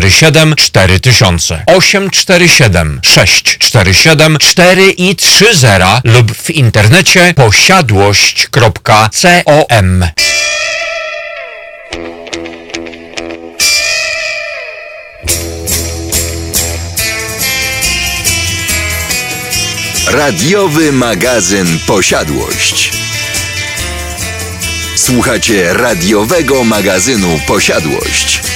647 4000 847 647 4 i 30 lub w internecie posiadłość.com Radiowy magazyn Posiadłość. Słuchacie radiowego magazynu Posiadłość.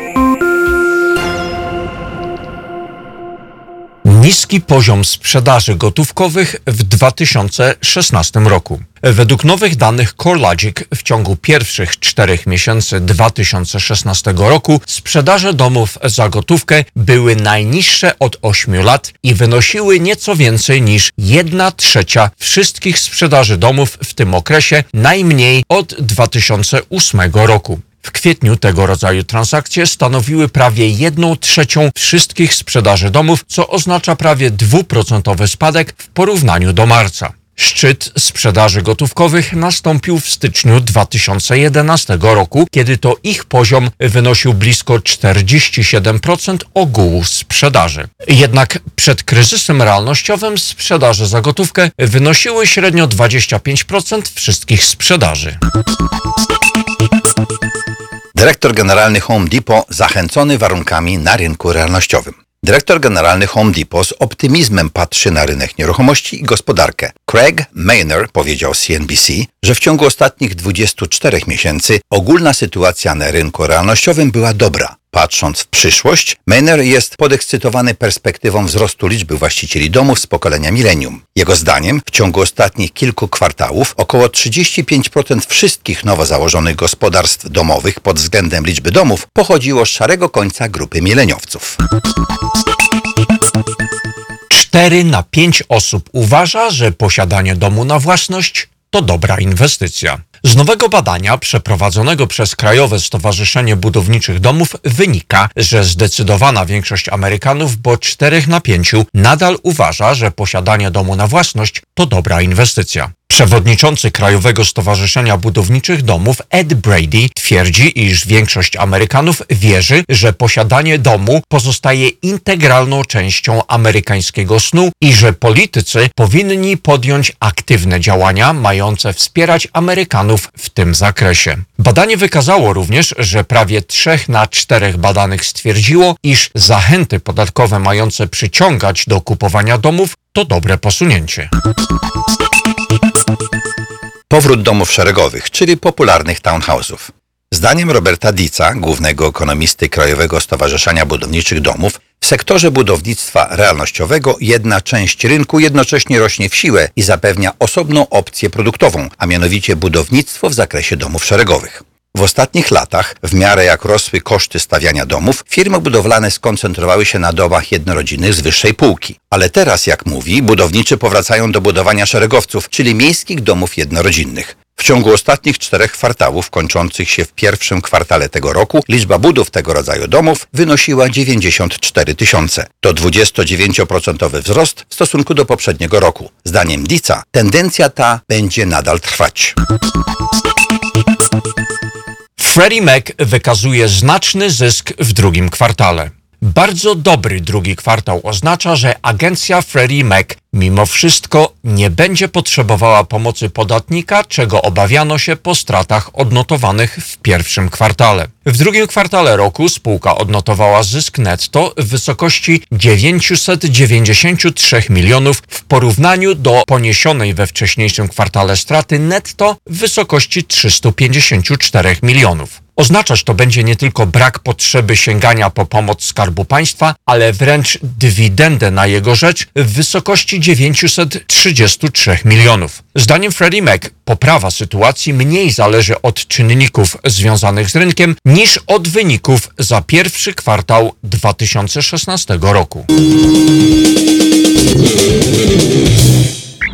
Niski poziom sprzedaży gotówkowych w 2016 roku. Według nowych danych CoreLogic w ciągu pierwszych czterech miesięcy 2016 roku sprzedaże domów za gotówkę były najniższe od 8 lat i wynosiły nieco więcej niż 1 trzecia wszystkich sprzedaży domów w tym okresie najmniej od 2008 roku. W kwietniu tego rodzaju transakcje stanowiły prawie 1 trzecią wszystkich sprzedaży domów, co oznacza prawie dwuprocentowy spadek w porównaniu do marca. Szczyt sprzedaży gotówkowych nastąpił w styczniu 2011 roku, kiedy to ich poziom wynosił blisko 47% ogółu sprzedaży. Jednak przed kryzysem realnościowym sprzedaże za gotówkę wynosiły średnio 25% wszystkich sprzedaży. Dyrektor generalny Home Depot zachęcony warunkami na rynku realnościowym. Dyrektor generalny Home Depot z optymizmem patrzy na rynek nieruchomości i gospodarkę. Craig Maynard powiedział CNBC, że w ciągu ostatnich 24 miesięcy ogólna sytuacja na rynku realnościowym była dobra. Patrząc w przyszłość, Maynard jest podekscytowany perspektywą wzrostu liczby właścicieli domów z pokolenia milenium. Jego zdaniem w ciągu ostatnich kilku kwartałów około 35% wszystkich nowo założonych gospodarstw domowych pod względem liczby domów pochodziło z szarego końca grupy mileniowców. 4 na 5 osób uważa, że posiadanie domu na własność to dobra inwestycja. Z nowego badania przeprowadzonego przez Krajowe Stowarzyszenie Budowniczych Domów wynika, że zdecydowana większość Amerykanów, bo 4 na 5, nadal uważa, że posiadanie domu na własność to dobra inwestycja. Przewodniczący Krajowego Stowarzyszenia Budowniczych Domów Ed Brady twierdzi, iż większość Amerykanów wierzy, że posiadanie domu pozostaje integralną częścią amerykańskiego snu i że politycy powinni podjąć aktywne działania mające wspierać Amerykanów w tym zakresie. Badanie wykazało również, że prawie 3 na 4 badanych stwierdziło, iż zachęty podatkowe mające przyciągać do kupowania domów to dobre posunięcie. Powrót domów szeregowych, czyli popularnych townhouse'ów. Zdaniem Roberta Dica, głównego ekonomisty Krajowego Stowarzyszenia Budowniczych Domów, w sektorze budownictwa realnościowego jedna część rynku jednocześnie rośnie w siłę i zapewnia osobną opcję produktową, a mianowicie budownictwo w zakresie domów szeregowych. W ostatnich latach, w miarę jak rosły koszty stawiania domów, firmy budowlane skoncentrowały się na domach jednorodzinnych z wyższej półki. Ale teraz, jak mówi, budowniczy powracają do budowania szeregowców, czyli miejskich domów jednorodzinnych. W ciągu ostatnich czterech kwartałów, kończących się w pierwszym kwartale tego roku, liczba budów tego rodzaju domów wynosiła 94 tysiące. To 29% wzrost w stosunku do poprzedniego roku. Zdaniem Dica tendencja ta będzie nadal trwać. Freddie Mac wykazuje znaczny zysk w drugim kwartale. Bardzo dobry drugi kwartał oznacza, że agencja Freddie Mac mimo wszystko nie będzie potrzebowała pomocy podatnika, czego obawiano się po stratach odnotowanych w pierwszym kwartale. W drugim kwartale roku spółka odnotowała zysk netto w wysokości 993 milionów w porównaniu do poniesionej we wcześniejszym kwartale straty netto w wysokości 354 milionów. Oznaczać to będzie nie tylko brak potrzeby sięgania po pomoc Skarbu Państwa, ale wręcz dywidendę na jego rzecz w wysokości 933 milionów. Zdaniem Freddie Mac poprawa sytuacji mniej zależy od czynników związanych z rynkiem niż od wyników za pierwszy kwartał 2016 roku.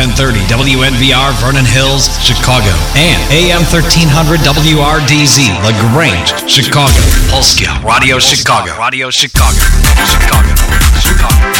1030 WNVR Vernon Hills, Chicago. And AM 1300 WRDZ LaGrange, Chicago. Polskia Radio Chicago. Radio Chicago. Chicago. Chicago.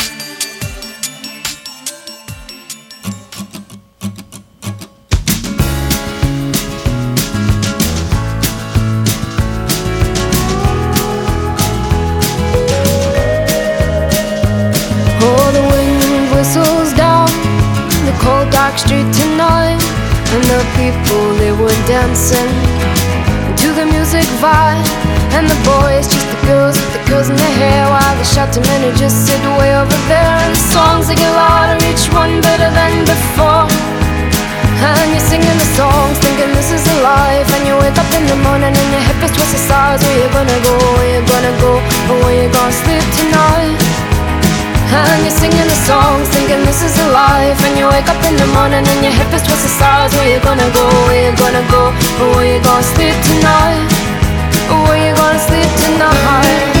The just sit way over there. And the songs they get louder, each one better than before. And you're singing the songs, thinking this is a life. And you wake up in the morning and your hip is twisted sides. Where you gonna go? Where you gonna go? Or where you gonna sleep tonight? And you're singing the songs, thinking this is a life. And you wake up in the morning and your hip is twisted sides. Where you gonna go? Where you gonna go? Or where you gonna sleep tonight? Where you gonna sleep tonight?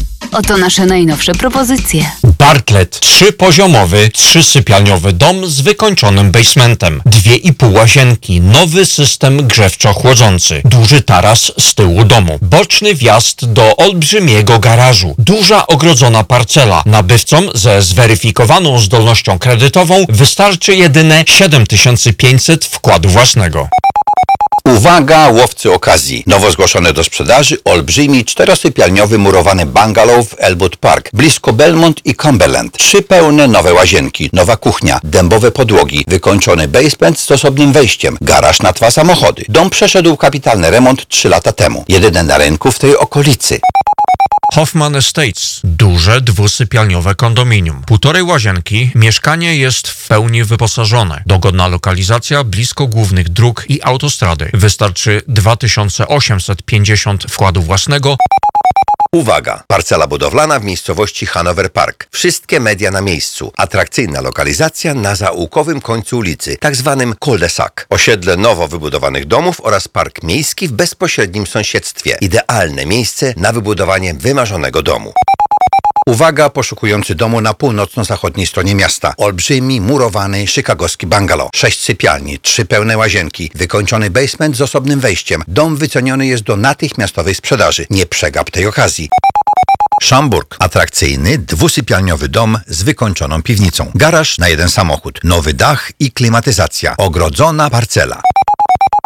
Oto nasze najnowsze propozycje. Bartlett, trzypoziomowy, trzysypialniowy dom z wykończonym basementem, dwie i pół łazienki, nowy system grzewczo-chłodzący, duży taras z tyłu domu, boczny wjazd do olbrzymiego garażu, duża ogrodzona parcela. Nabywcom ze zweryfikowaną zdolnością kredytową wystarczy jedyne 7500 wkładu własnego. Uwaga, łowcy okazji! Nowo zgłoszony do sprzedaży olbrzymi czterosypialniowy murowany bungalow w Elwood Park, blisko Belmont i Cumberland. Trzy pełne nowe łazienki, nowa kuchnia, dębowe podłogi, wykończony basement z osobnym wejściem, garaż na dwa samochody. Dom przeszedł kapitalny remont trzy lata temu. Jedyny na rynku w tej okolicy. Hoffman Estates. Duże dwusypialniowe kondominium. Półtorej łazienki. Mieszkanie jest w pełni wyposażone. Dogodna lokalizacja blisko głównych dróg i autostrady. Wystarczy 2850 wkładu własnego. Uwaga! Parcela budowlana w miejscowości Hanover Park. Wszystkie media na miejscu. Atrakcyjna lokalizacja na zaułkowym końcu ulicy, tak zwanym cul-de-sac. Osiedle nowo wybudowanych domów oraz park miejski w bezpośrednim sąsiedztwie. Idealne miejsce na wybudowanie wymarzonego domu. Uwaga, poszukujący domu na północno-zachodniej stronie miasta. Olbrzymi, murowany, chicagowski bungalow. Sześć sypialni, trzy pełne łazienki, wykończony basement z osobnym wejściem. Dom wyceniony jest do natychmiastowej sprzedaży. Nie przegap tej okazji. Szamburg. Atrakcyjny, dwusypialniowy dom z wykończoną piwnicą. Garaż na jeden samochód. Nowy dach i klimatyzacja. Ogrodzona parcela.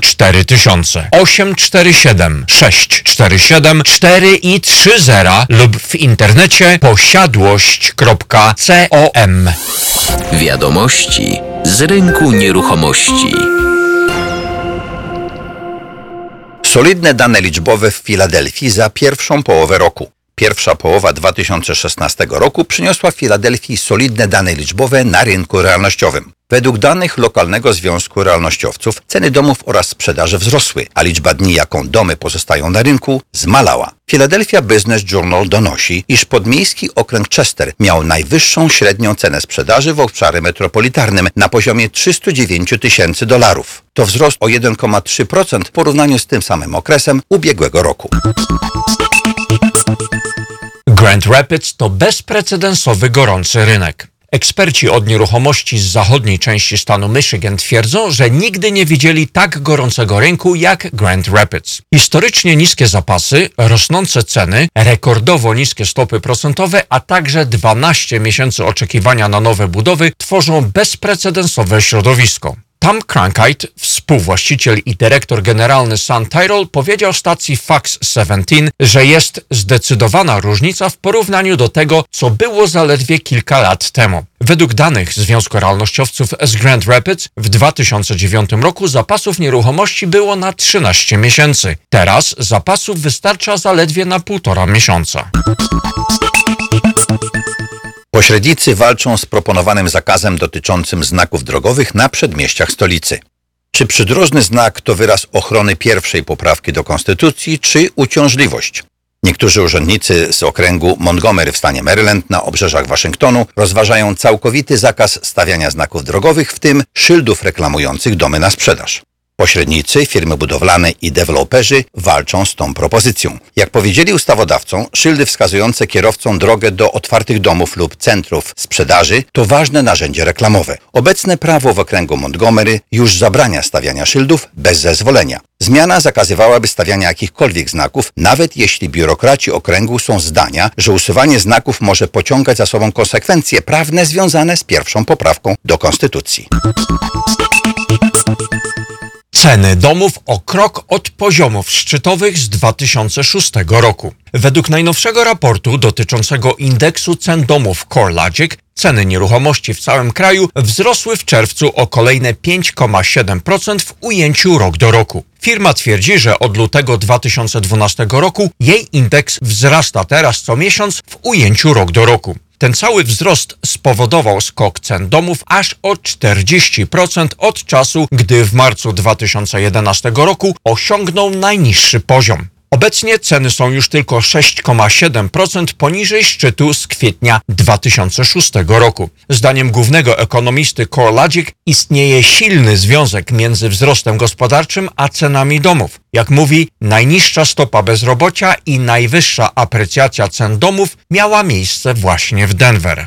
4000 847 647 4 i 30 lub w internecie posiadłość.com Wiadomości z rynku nieruchomości. Solidne dane liczbowe w Filadelfii za pierwszą połowę roku. Pierwsza połowa 2016 roku przyniosła Filadelfii solidne dane liczbowe na rynku realnościowym. Według danych lokalnego Związku Realnościowców ceny domów oraz sprzedaży wzrosły, a liczba dni, jaką domy pozostają na rynku, zmalała. Philadelphia Business Journal donosi, iż podmiejski okręg Chester miał najwyższą średnią cenę sprzedaży w obszarze metropolitarnym na poziomie 309 tysięcy dolarów. To wzrost o 1,3% w porównaniu z tym samym okresem ubiegłego roku. Grand Rapids to bezprecedensowy gorący rynek. Eksperci od nieruchomości z zachodniej części stanu Michigan twierdzą, że nigdy nie widzieli tak gorącego rynku jak Grand Rapids. Historycznie niskie zapasy, rosnące ceny, rekordowo niskie stopy procentowe, a także 12 miesięcy oczekiwania na nowe budowy tworzą bezprecedensowe środowisko. Tam Crankite, współwłaściciel i dyrektor generalny Sun Tyrol, powiedział stacji Fox 17, że jest zdecydowana różnica w porównaniu do tego, co było zaledwie kilka lat temu. Według danych Związku Realnościowców z Grand Rapids w 2009 roku zapasów nieruchomości było na 13 miesięcy. Teraz zapasów wystarcza zaledwie na półtora miesiąca. Pośrednicy walczą z proponowanym zakazem dotyczącym znaków drogowych na przedmieściach stolicy. Czy przydrożny znak to wyraz ochrony pierwszej poprawki do konstytucji, czy uciążliwość? Niektórzy urzędnicy z okręgu Montgomery w stanie Maryland na obrzeżach Waszyngtonu rozważają całkowity zakaz stawiania znaków drogowych, w tym szyldów reklamujących domy na sprzedaż. Pośrednicy, firmy budowlane i deweloperzy walczą z tą propozycją. Jak powiedzieli ustawodawcom, szyldy wskazujące kierowcom drogę do otwartych domów lub centrów sprzedaży to ważne narzędzie reklamowe. Obecne prawo w okręgu Montgomery już zabrania stawiania szyldów bez zezwolenia. Zmiana zakazywałaby stawiania jakichkolwiek znaków, nawet jeśli biurokraci okręgu są zdania, że usuwanie znaków może pociągać za sobą konsekwencje prawne związane z pierwszą poprawką do Konstytucji. Ceny domów o krok od poziomów szczytowych z 2006 roku. Według najnowszego raportu dotyczącego indeksu cen domów CoreLogic ceny nieruchomości w całym kraju wzrosły w czerwcu o kolejne 5,7% w ujęciu rok do roku. Firma twierdzi, że od lutego 2012 roku jej indeks wzrasta teraz co miesiąc w ujęciu rok do roku. Ten cały wzrost spowodował skok cen domów aż o 40% od czasu, gdy w marcu 2011 roku osiągnął najniższy poziom. Obecnie ceny są już tylko 6,7% poniżej szczytu z kwietnia 2006 roku. Zdaniem głównego ekonomisty CoreLogic istnieje silny związek między wzrostem gospodarczym a cenami domów. Jak mówi, najniższa stopa bezrobocia i najwyższa aprecjacja cen domów miała miejsce właśnie w Denver.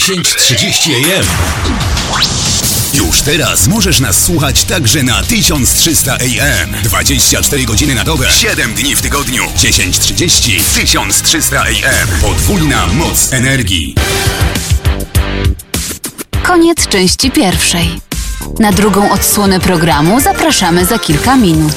1030 AM. Już teraz możesz nas słuchać także na 1300 AM. 24 godziny na dobę, 7 dni w tygodniu. 1030 1300 AM. Podwójna moc energii. Koniec części pierwszej. Na drugą odsłonę programu zapraszamy za kilka minut.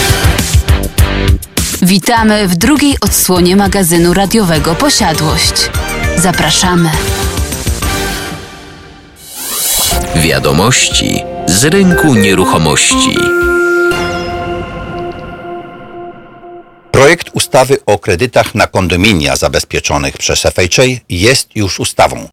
Witamy w drugiej odsłonie magazynu radiowego Posiadłość. Zapraszamy. Wiadomości z rynku nieruchomości. Projekt ustawy o kredytach na kondominia zabezpieczonych przez FHA jest już ustawą.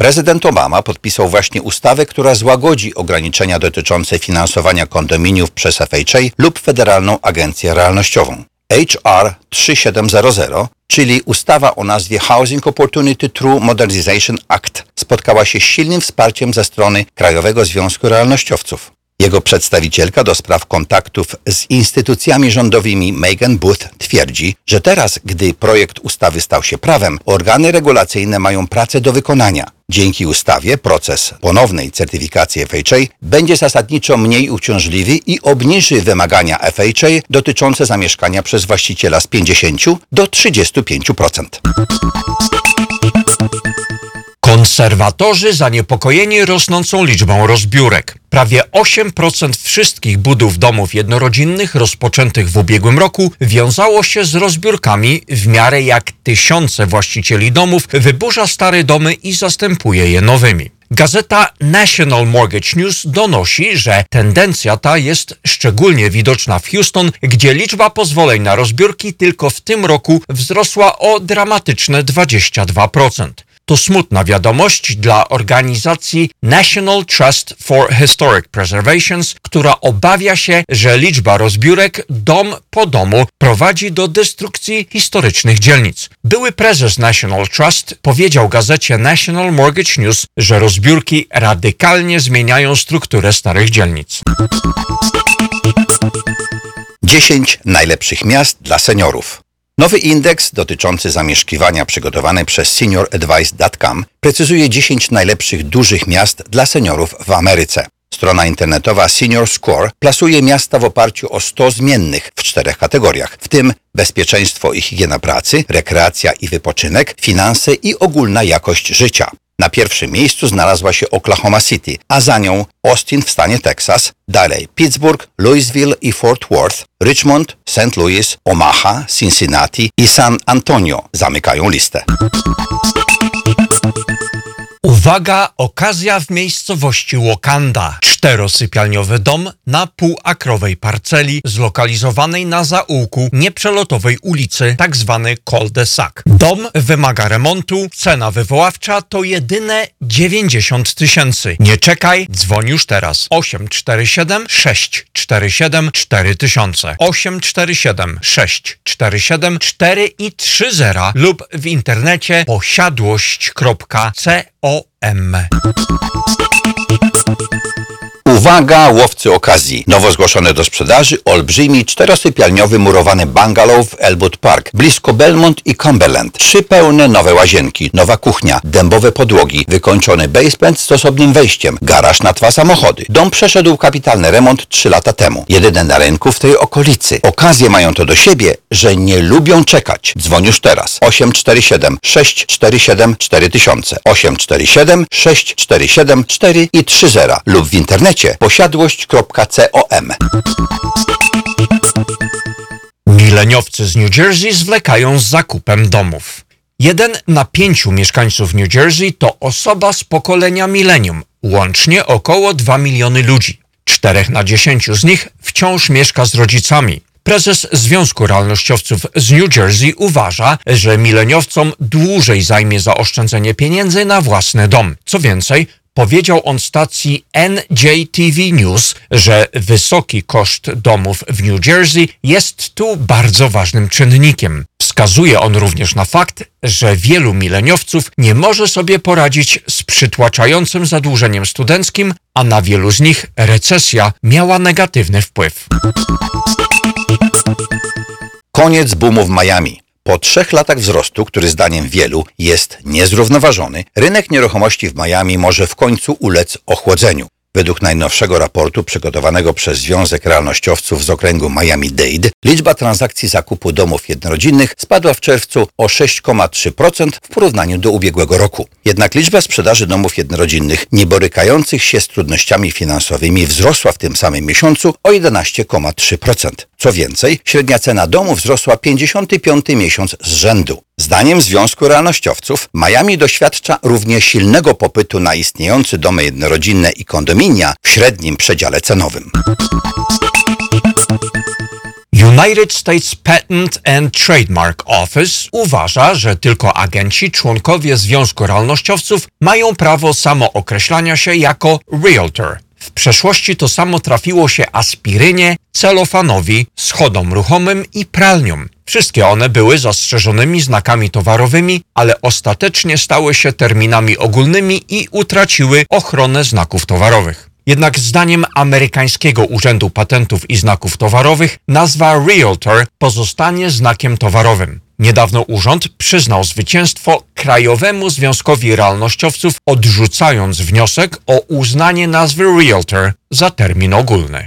Prezydent Obama podpisał właśnie ustawę, która złagodzi ograniczenia dotyczące finansowania kondominiów przez FHA lub Federalną Agencję Realnościową. HR 3700, czyli ustawa o nazwie Housing Opportunity Through Modernization Act, spotkała się z silnym wsparciem ze strony Krajowego Związku Realnościowców. Jego przedstawicielka do spraw kontaktów z instytucjami rządowymi Megan Booth twierdzi, że teraz, gdy projekt ustawy stał się prawem, organy regulacyjne mają pracę do wykonania. Dzięki ustawie proces ponownej certyfikacji FHA będzie zasadniczo mniej uciążliwy i obniży wymagania FHA dotyczące zamieszkania przez właściciela z 50 do 35%. Konserwatorzy zaniepokojeni rosnącą liczbą rozbiórek. Prawie 8% wszystkich budów domów jednorodzinnych rozpoczętych w ubiegłym roku wiązało się z rozbiórkami, w miarę jak tysiące właścicieli domów wyburza stare domy i zastępuje je nowymi. Gazeta National Mortgage News donosi, że tendencja ta jest szczególnie widoczna w Houston, gdzie liczba pozwoleń na rozbiórki tylko w tym roku wzrosła o dramatyczne 22%. To smutna wiadomość dla organizacji National Trust for Historic Preservations, która obawia się, że liczba rozbiórek dom po domu prowadzi do destrukcji historycznych dzielnic. Były prezes National Trust powiedział gazecie National Mortgage News, że rozbiórki radykalnie zmieniają strukturę starych dzielnic. 10 najlepszych miast dla seniorów. Nowy indeks dotyczący zamieszkiwania przygotowany przez senioradvice.com precyzuje 10 najlepszych dużych miast dla seniorów w Ameryce. Strona internetowa Senior Score plasuje miasta w oparciu o 100 zmiennych w czterech kategoriach, w tym bezpieczeństwo i higiena pracy, rekreacja i wypoczynek, finanse i ogólna jakość życia. Na pierwszym miejscu znalazła się Oklahoma City, a za nią Austin w stanie Texas, dalej Pittsburgh, Louisville i Fort Worth, Richmond, St. Louis, Omaha, Cincinnati i San Antonio zamykają listę. Uwaga, okazja w miejscowości Wakanda. Czterosypialniowy dom na półakrowej parceli zlokalizowanej na zaułku nieprzelotowej ulicy, tak zwany cul-de-sac. Dom wymaga remontu, cena wywoławcza to jedyne 90 tysięcy. Nie czekaj, dzwoń już teraz. 847 647 4000 847 647 4 i 30 lub w internecie posiadłość.com. Uwaga, łowcy okazji! Nowo zgłoszony do sprzedaży olbrzymi czterosypialniowy murowany bungalow w Elwood Park, blisko Belmont i Cumberland. Trzy pełne nowe łazienki, nowa kuchnia, dębowe podłogi, wykończony basement z osobnym wejściem, garaż na dwa samochody. Dom przeszedł kapitalny remont trzy lata temu. Jedyny na rynku w tej okolicy. Okazje mają to do siebie, że nie lubią czekać. Dzwoń już teraz. 847 647 4000 847 647 4 i 30 lub w internecie posiadłość.com. Mileniowcy z New Jersey zwlekają z zakupem domów. Jeden na pięciu mieszkańców New Jersey to osoba z pokolenia milenium, łącznie około 2 miliony ludzi. Czterech na dziesięciu z nich wciąż mieszka z rodzicami. Prezes Związku Realnościowców z New Jersey uważa, że mileniowcom dłużej zajmie zaoszczędzenie pieniędzy na własny dom. Co więcej, Powiedział on stacji NJTV News, że wysoki koszt domów w New Jersey jest tu bardzo ważnym czynnikiem. Wskazuje on również na fakt, że wielu mileniowców nie może sobie poradzić z przytłaczającym zadłużeniem studenckim, a na wielu z nich recesja miała negatywny wpływ. Koniec boomu w Miami. Po trzech latach wzrostu, który zdaniem wielu jest niezrównoważony, rynek nieruchomości w Miami może w końcu ulec ochłodzeniu. Według najnowszego raportu przygotowanego przez Związek Realnościowców z okręgu Miami-Dade, liczba transakcji zakupu domów jednorodzinnych spadła w czerwcu o 6,3% w porównaniu do ubiegłego roku. Jednak liczba sprzedaży domów jednorodzinnych nie borykających się z trudnościami finansowymi wzrosła w tym samym miesiącu o 11,3%. Co więcej, średnia cena domu wzrosła 55 miesiąc z rzędu. Zdaniem Związku Realnościowców, Miami doświadcza równie silnego popytu na istniejące domy jednorodzinne i kondominia w średnim przedziale cenowym. United States Patent and Trademark Office uważa, że tylko agenci członkowie Związku Realnościowców mają prawo samookreślania się jako realtor. W przeszłości to samo trafiło się aspirynie, celofanowi, schodom ruchomym i pralniom. Wszystkie one były zastrzeżonymi znakami towarowymi, ale ostatecznie stały się terminami ogólnymi i utraciły ochronę znaków towarowych. Jednak zdaniem amerykańskiego Urzędu Patentów i Znaków Towarowych nazwa Realtor pozostanie znakiem towarowym. Niedawno urząd przyznał zwycięstwo Krajowemu Związkowi Realnościowców, odrzucając wniosek o uznanie nazwy Realtor za termin ogólny.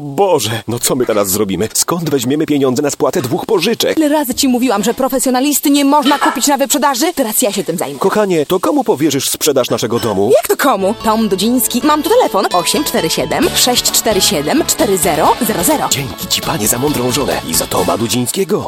Boże, no co my teraz zrobimy? Skąd weźmiemy pieniądze na spłatę dwóch pożyczek? Ile razy ci mówiłam, że profesjonalisty nie można kupić na wyprzedaży? Teraz ja się tym zajmę. Kochanie, to komu powierzysz sprzedaż naszego domu? Jak to komu? Tom Dudziński. Mam tu telefon 847 647 4000. Dzięki ci, panie, za mądrą żonę i za Toma Dudzińskiego.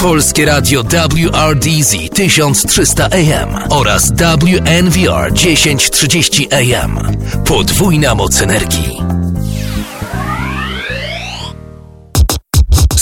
Polskie Radio WRDZ 1300 AM oraz WNVR 1030 AM. Podwójna moc energii.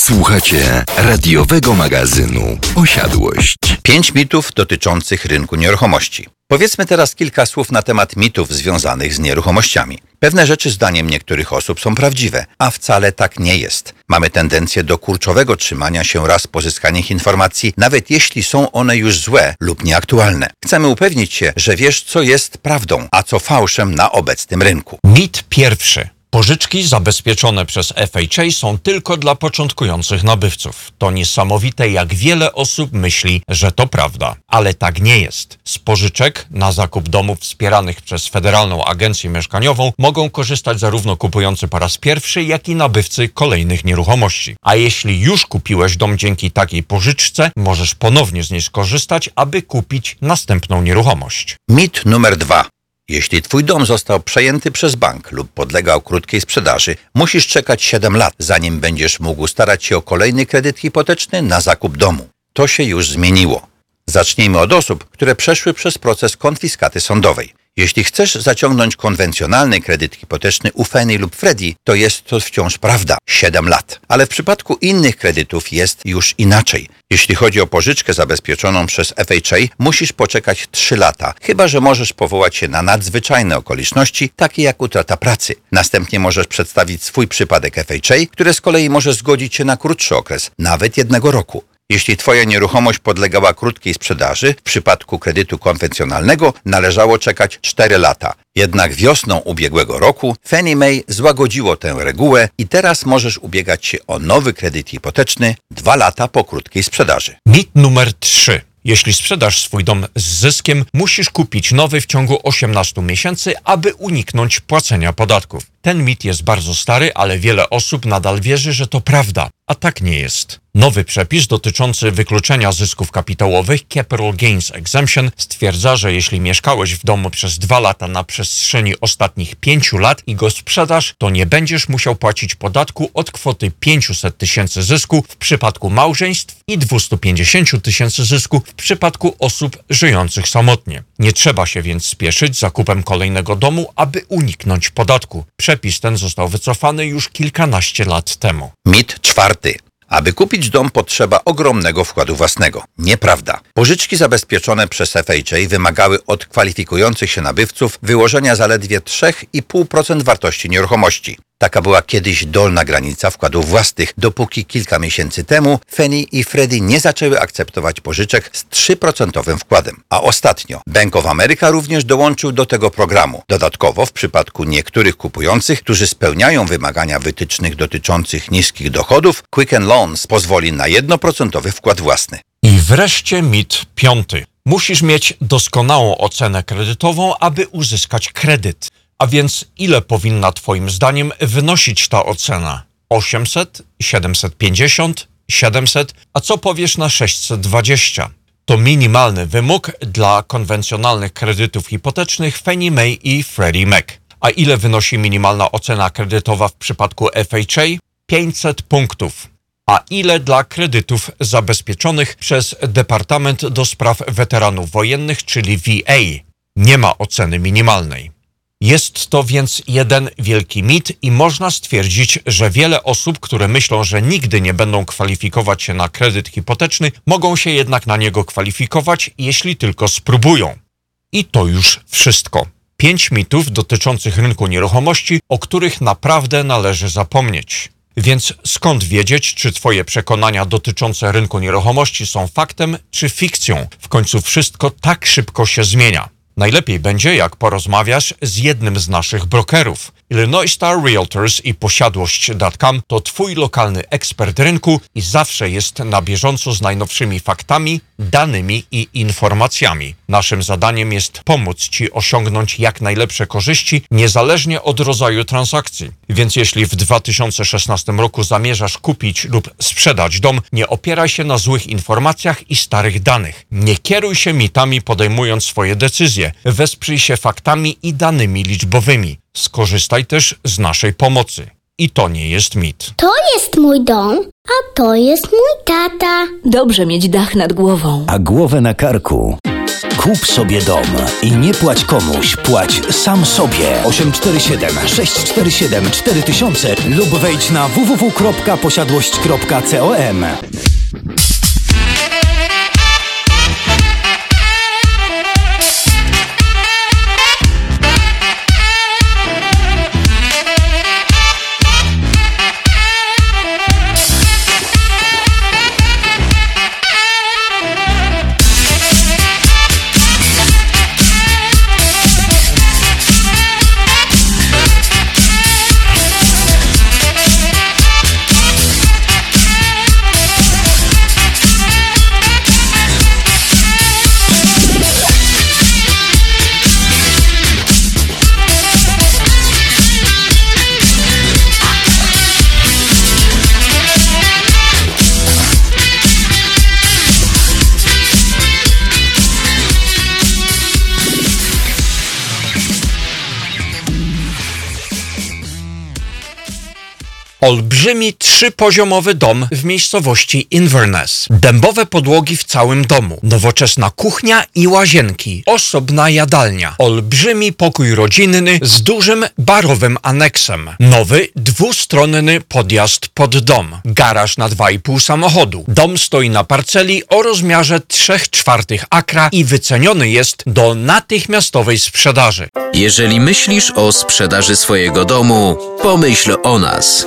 Słuchacie radiowego magazynu Osiadłość. Pięć mitów dotyczących rynku nieruchomości. Powiedzmy teraz kilka słów na temat mitów związanych z nieruchomościami. Pewne rzeczy zdaniem niektórych osób są prawdziwe, a wcale tak nie jest. Mamy tendencję do kurczowego trzymania się raz pozyskanych informacji, nawet jeśli są one już złe lub nieaktualne. Chcemy upewnić się, że wiesz, co jest prawdą, a co fałszem na obecnym rynku. Mit pierwszy. Pożyczki zabezpieczone przez FHA są tylko dla początkujących nabywców. To niesamowite, jak wiele osób myśli, że to prawda, ale tak nie jest. Z pożyczek na zakup domów wspieranych przez Federalną Agencję Mieszkaniową mogą korzystać zarówno kupujący po raz pierwszy, jak i nabywcy kolejnych nieruchomości. A jeśli już kupiłeś dom dzięki takiej pożyczce, możesz ponownie z niej skorzystać, aby kupić następną nieruchomość. Mit numer dwa. Jeśli twój dom został przejęty przez bank lub podlegał krótkiej sprzedaży, musisz czekać 7 lat, zanim będziesz mógł starać się o kolejny kredyt hipoteczny na zakup domu. To się już zmieniło. Zacznijmy od osób, które przeszły przez proces konfiskaty sądowej. Jeśli chcesz zaciągnąć konwencjonalny kredyt hipoteczny u Fannie lub Freddie, to jest to wciąż prawda 7 lat. Ale w przypadku innych kredytów jest już inaczej. Jeśli chodzi o pożyczkę zabezpieczoną przez FHA, musisz poczekać 3 lata, chyba że możesz powołać się na nadzwyczajne okoliczności, takie jak utrata pracy. Następnie możesz przedstawić swój przypadek FHA, które z kolei może zgodzić się na krótszy okres, nawet jednego roku. Jeśli Twoja nieruchomość podlegała krótkiej sprzedaży, w przypadku kredytu konwencjonalnego należało czekać 4 lata. Jednak wiosną ubiegłego roku Fannie Mae złagodziło tę regułę i teraz możesz ubiegać się o nowy kredyt hipoteczny 2 lata po krótkiej sprzedaży. Mit numer 3. Jeśli sprzedasz swój dom z zyskiem, musisz kupić nowy w ciągu 18 miesięcy, aby uniknąć płacenia podatków. Ten mit jest bardzo stary, ale wiele osób nadal wierzy, że to prawda, a tak nie jest. Nowy przepis dotyczący wykluczenia zysków kapitałowych Capital Gains Exemption stwierdza, że jeśli mieszkałeś w domu przez dwa lata na przestrzeni ostatnich pięciu lat i go sprzedasz, to nie będziesz musiał płacić podatku od kwoty 500 tysięcy zysku w przypadku małżeństw i 250 tysięcy zysku w przypadku osób żyjących samotnie. Nie trzeba się więc spieszyć zakupem kolejnego domu, aby uniknąć podatku. Przepis ten został wycofany już kilkanaście lat temu. Mit Aby kupić dom potrzeba ogromnego wkładu własnego. Nieprawda. Pożyczki zabezpieczone przez FHA wymagały od kwalifikujących się nabywców wyłożenia zaledwie 3,5% wartości nieruchomości. Taka była kiedyś dolna granica wkładów własnych, dopóki kilka miesięcy temu Fannie i Freddie nie zaczęły akceptować pożyczek z 3% wkładem. A ostatnio Bank of America również dołączył do tego programu. Dodatkowo w przypadku niektórych kupujących, którzy spełniają wymagania wytycznych dotyczących niskich dochodów, Quicken Loans pozwoli na 1% wkład własny. I wreszcie mit piąty. Musisz mieć doskonałą ocenę kredytową, aby uzyskać kredyt. A więc ile powinna Twoim zdaniem wynosić ta ocena? 800, 750, 700, a co powiesz na 620? To minimalny wymóg dla konwencjonalnych kredytów hipotecznych Fannie Mae i Freddie Mac. A ile wynosi minimalna ocena kredytowa w przypadku FHA? 500 punktów. A ile dla kredytów zabezpieczonych przez Departament do Spraw Weteranów Wojennych, czyli VA? Nie ma oceny minimalnej. Jest to więc jeden wielki mit i można stwierdzić, że wiele osób, które myślą, że nigdy nie będą kwalifikować się na kredyt hipoteczny, mogą się jednak na niego kwalifikować, jeśli tylko spróbują. I to już wszystko. Pięć mitów dotyczących rynku nieruchomości, o których naprawdę należy zapomnieć. Więc skąd wiedzieć, czy Twoje przekonania dotyczące rynku nieruchomości są faktem czy fikcją? W końcu wszystko tak szybko się zmienia. Najlepiej będzie, jak porozmawiasz z jednym z naszych brokerów. Illinois Star Realtors i posiadłość.com to Twój lokalny ekspert rynku i zawsze jest na bieżąco z najnowszymi faktami, danymi i informacjami. Naszym zadaniem jest pomóc Ci osiągnąć jak najlepsze korzyści, niezależnie od rodzaju transakcji. Więc jeśli w 2016 roku zamierzasz kupić lub sprzedać dom, nie opieraj się na złych informacjach i starych danych. Nie kieruj się mitami podejmując swoje decyzje. Wesprzyj się faktami i danymi liczbowymi. Skorzystaj też z naszej pomocy. i to nie jest mit. To jest mój dom, a to jest mój tata. Dobrze mieć dach nad głową. A głowę na karku. Kup sobie dom i nie płać komuś, płać sam sobie. 847 647 4000 lub wejdź na www.posiadłość.com. Olbrzymi trzypoziomowy dom w miejscowości Inverness. Dębowe podłogi w całym domu. Nowoczesna kuchnia i łazienki. Osobna jadalnia. Olbrzymi pokój rodzinny z dużym barowym aneksem. Nowy, dwustronny podjazd pod dom. Garaż na 2,5 samochodu. Dom stoi na parceli o rozmiarze 3 czwartych akra i wyceniony jest do natychmiastowej sprzedaży. Jeżeli myślisz o sprzedaży swojego domu, pomyśl o nas.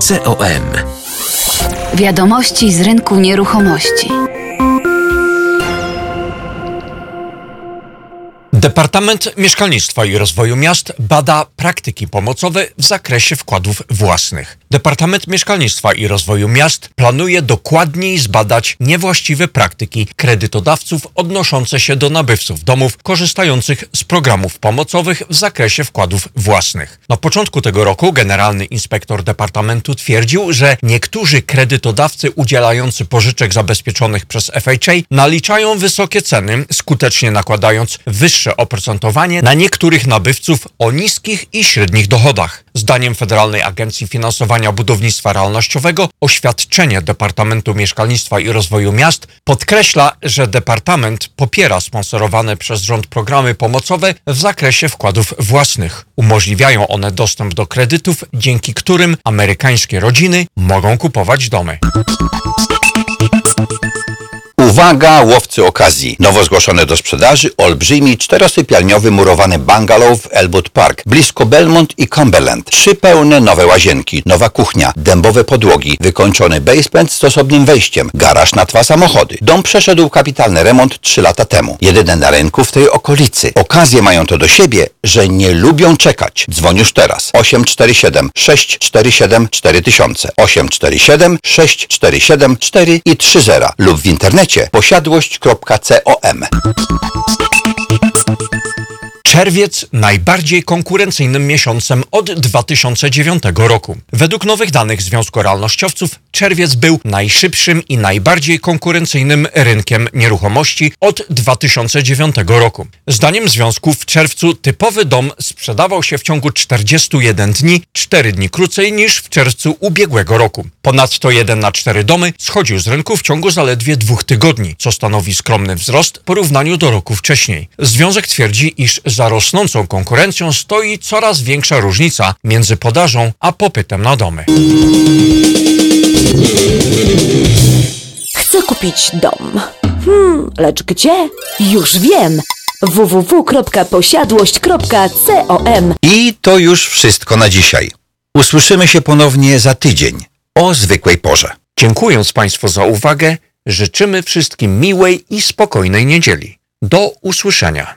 COM. Wiadomości z rynku nieruchomości. Departament Mieszkalnictwa i Rozwoju Miast bada praktyki pomocowe w zakresie wkładów własnych. Departament Mieszkalnictwa i Rozwoju Miast planuje dokładniej zbadać niewłaściwe praktyki kredytodawców odnoszące się do nabywców domów korzystających z programów pomocowych w zakresie wkładów własnych. Na początku tego roku generalny inspektor departamentu twierdził, że niektórzy kredytodawcy udzielający pożyczek zabezpieczonych przez FHA naliczają wysokie ceny, skutecznie nakładając wyższe oprocentowanie na niektórych nabywców o niskich i średnich dochodach. Zdaniem Federalnej Agencji Finansowania Budownictwa Realnościowego oświadczenie Departamentu Mieszkalnictwa i Rozwoju Miast podkreśla, że Departament popiera sponsorowane przez rząd programy pomocowe w zakresie wkładów własnych. Umożliwiają one dostęp do kredytów, dzięki którym amerykańskie rodziny mogą kupować domy. Uwaga, łowcy okazji. Nowo zgłoszony do sprzedaży olbrzymi czterosypialniowy murowany bungalow w Elwood Park, blisko Belmont i Cumberland. Trzy pełne nowe łazienki, nowa kuchnia, dębowe podłogi, wykończony basement z osobnym wejściem, garaż na dwa samochody. Dom przeszedł kapitalny remont trzy lata temu. Jedyny na rynku w tej okolicy. Okazje mają to do siebie, że nie lubią czekać. Dzwoń już teraz. 847 647 4000 847 647 4 i 30 lub w internecie posiadłość.com. Czerwiec najbardziej konkurencyjnym miesiącem od 2009 roku. Według nowych danych Związku Realnościowców czerwiec był najszybszym i najbardziej konkurencyjnym rynkiem nieruchomości od 2009 roku. Zdaniem związku w czerwcu typowy dom sprzedawał się w ciągu 41 dni, 4 dni krócej niż w czerwcu ubiegłego roku. Ponadto 1 na 4 domy schodził z rynku w ciągu zaledwie dwóch tygodni, co stanowi skromny wzrost w porównaniu do roku wcześniej. Związek twierdzi, iż za rosnącą konkurencją stoi coraz większa różnica między podażą a popytem na domy. Chcę kupić dom. Hmm, lecz gdzie? Już wiem! www.posiadłość.com I to już wszystko na dzisiaj. Usłyszymy się ponownie za tydzień o zwykłej porze. Dziękując Państwu za uwagę, życzymy wszystkim miłej i spokojnej niedzieli. Do usłyszenia.